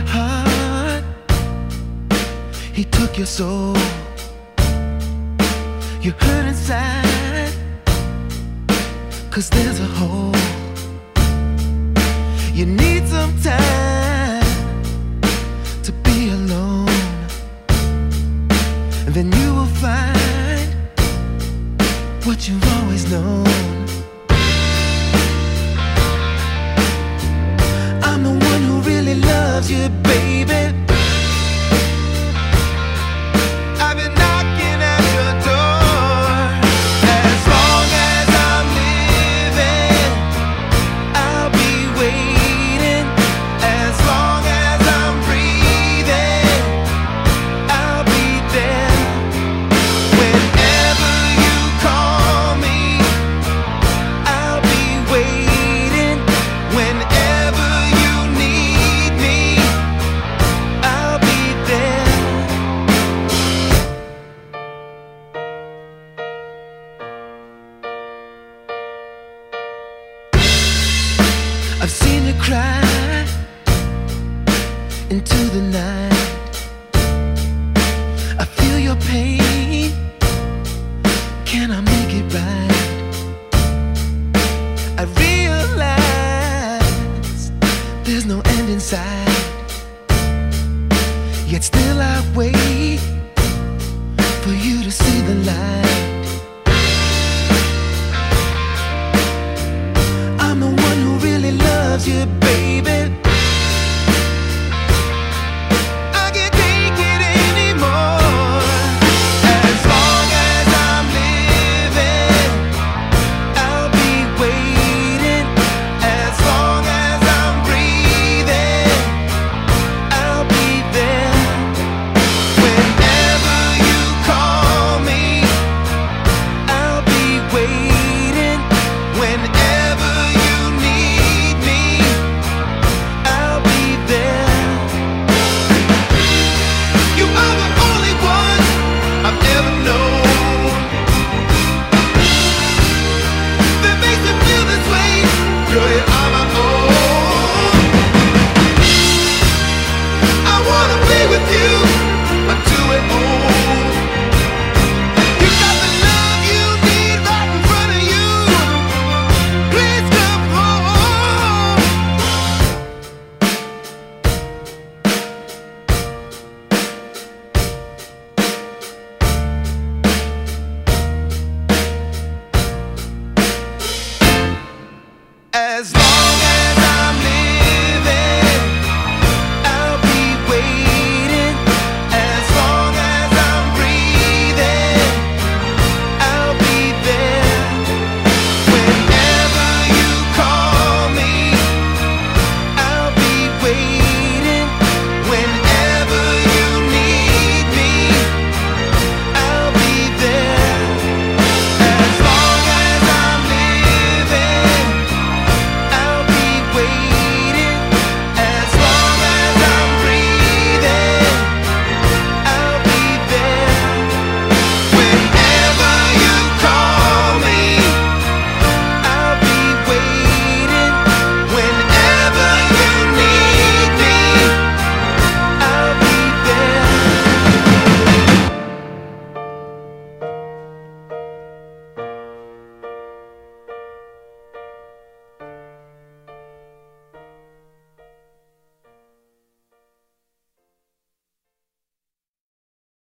Your heart. He took your soul. You hurt inside. Cause there's a hole. You need some time to be alone. And then you will find what you've always known. You, into the night. I feel your pain. Can I make it right? I realize there's no end in sight. Yet still I wait for you to see the light.